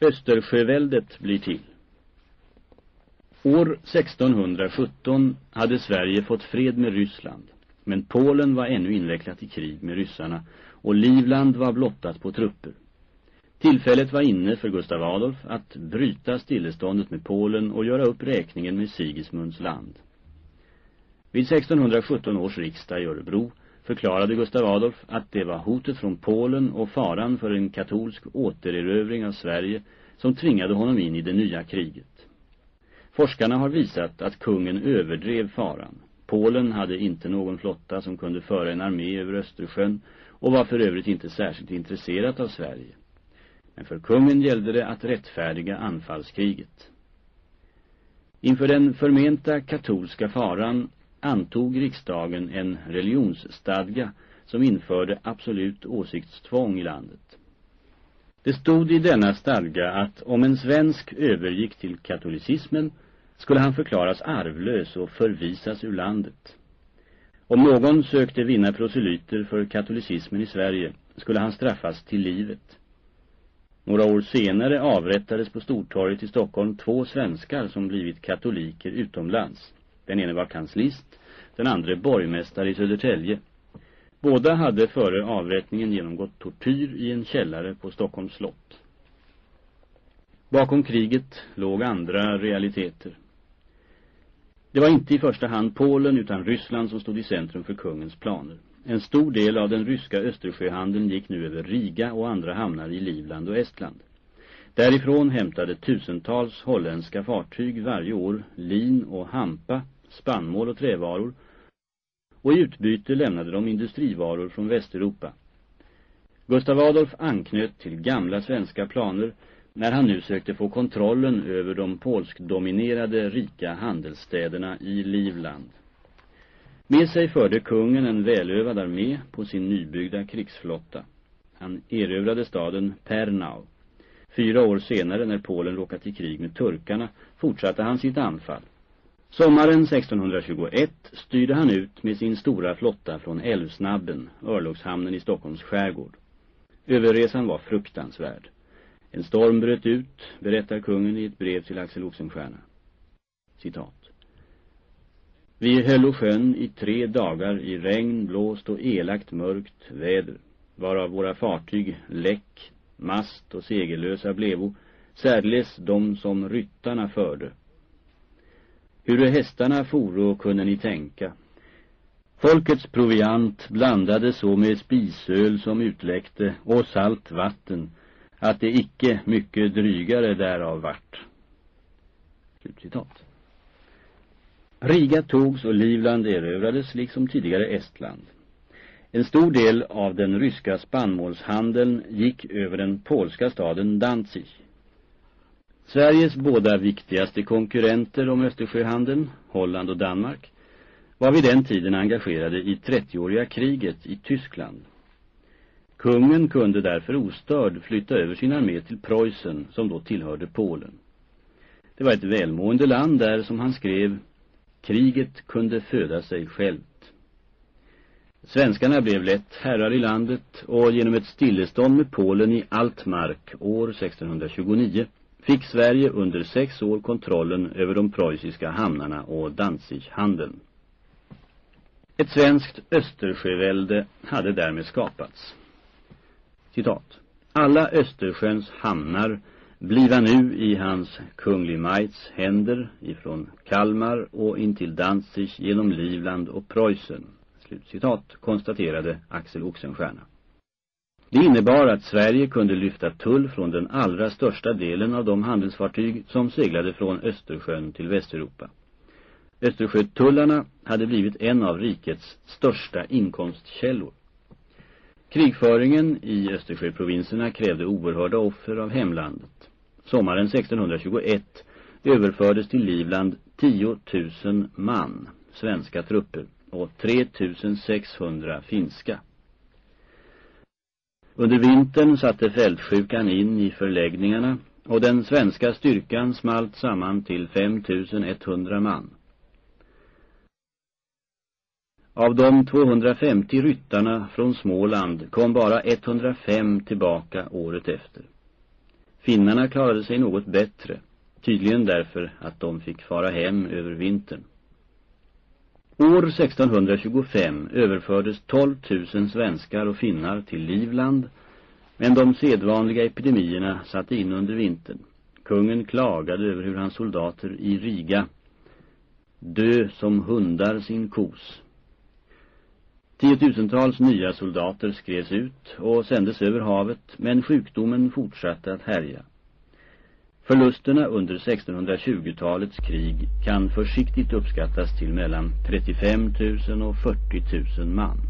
Östersjöväldet blir till. År 1617 hade Sverige fått fred med Ryssland, men Polen var ännu invecklat i krig med ryssarna och Livland var blottat på trupper. Tillfället var inne för Gustav Adolf att bryta stilleståndet med Polen och göra upp räkningen med Sigismunds land. Vid 1617 års riksdag i Örebro förklarade Gustav Adolf att det var hotet från Polen och faran för en katolsk återerövring av Sverige som tvingade honom in i det nya kriget. Forskarna har visat att kungen överdrev faran. Polen hade inte någon flotta som kunde föra en armé över Östersjön och var för övrigt inte särskilt intresserat av Sverige. Men för kungen gällde det att rättfärdiga anfallskriget. Inför den förmenta katolska faran antog riksdagen en religionsstadga som införde absolut åsiktstvång i landet. Det stod i denna stadga att om en svensk övergick till katolicismen skulle han förklaras arvlös och förvisas ur landet. Om någon sökte vinna proselyter för katolicismen i Sverige skulle han straffas till livet. Några år senare avrättades på Stortorget i Stockholm två svenskar som blivit katoliker utomlands. Den ene var kanslist, den andra borgmästare i Södertälje. Båda hade före avrättningen genomgått tortyr i en källare på Stockholms slott. Bakom kriget låg andra realiteter. Det var inte i första hand Polen utan Ryssland som stod i centrum för kungens planer. En stor del av den ryska Östersjöhandeln gick nu över Riga och andra hamnar i Livland och Estland. Därifrån hämtade tusentals holländska fartyg varje år lin och hampa, spannmål och trävaror och i utbyte lämnade de industrivaror från Västeuropa. Gustav Adolf anknöt till gamla svenska planer när han nu sökte få kontrollen över de polskdominerade rika handelsstäderna i Livland. Med sig förde kungen en välövad armé på sin nybyggda krigsflotta. Han erövrade staden Pernau. Fyra år senare, när Polen råkat i krig med turkarna, fortsatte han sitt anfall. Sommaren 1621 styrde han ut med sin stora flotta från Älvsnabben, örlogshamnen i Stockholms skärgård. Överresan var fruktansvärd. En storm bröt ut, berättar kungen i ett brev till Axel Oxenstierna. Citat. Vi höll sjön i tre dagar i regn, blåst och elakt mörkt väder, varav våra fartyg läck, mast och segellösa blevo, särdeles de som ryttarna förde. Hur hästarna foro kunde ni tänka. Folkets proviant blandade så med spisöl som utläckte och salt vatten, att det icke mycket drygare därav vart. Slutcitat. Riga togs och Livland erövrades liksom tidigare Estland. En stor del av den ryska spannmålshandeln gick över den polska staden Danzig. Sveriges båda viktigaste konkurrenter om Östersjöhandeln, Holland och Danmark, var vid den tiden engagerade i 30-åriga kriget i Tyskland. Kungen kunde därför ostörd flytta över sin armé till Preussen som då tillhörde Polen. Det var ett välmående land där, som han skrev, kriget kunde föda sig självt. Svenskarna blev lätt herrar i landet och genom ett stillestånd med Polen i Altmark år 1629 fick Sverige under sex år kontrollen över de preussiska hamnarna och Danzighandeln. Ett svenskt Östersjövälde hade därmed skapats. Citat. Alla Östersjöns hamnar bliva nu i hans kunglig majts händer ifrån Kalmar och intill Danzig genom Livland och Preussen. Slutcitat, konstaterade Axel Oxenstierna. Det innebar att Sverige kunde lyfta tull från den allra största delen av de handelsfartyg som seglade från Östersjön till Västeuropa. Östersjötullarna hade blivit en av rikets största inkomstkällor. Krigföringen i Östersjöprovinserna krävde oerhörda offer av hemlandet. Sommaren 1621 överfördes till Livland 10 000 man, svenska trupper, och 3 600 finska. Under vintern satte fältsjukan in i förläggningarna och den svenska styrkan smalt samman till 5100 man. Av de 250 ryttarna från Småland kom bara 105 tillbaka året efter. Finnarna klarade sig något bättre, tydligen därför att de fick fara hem över vintern. År 1625 överfördes 12 000 svenskar och finnar till Livland, men de sedvanliga epidemierna satte in under vintern. Kungen klagade över hur hans soldater i Riga dö som hundar sin kos. Tiotusentals nya soldater skrevs ut och sändes över havet, men sjukdomen fortsatte att härja. Förlusterna under 1620-talets krig kan försiktigt uppskattas till mellan 35 000 och 40 000 man.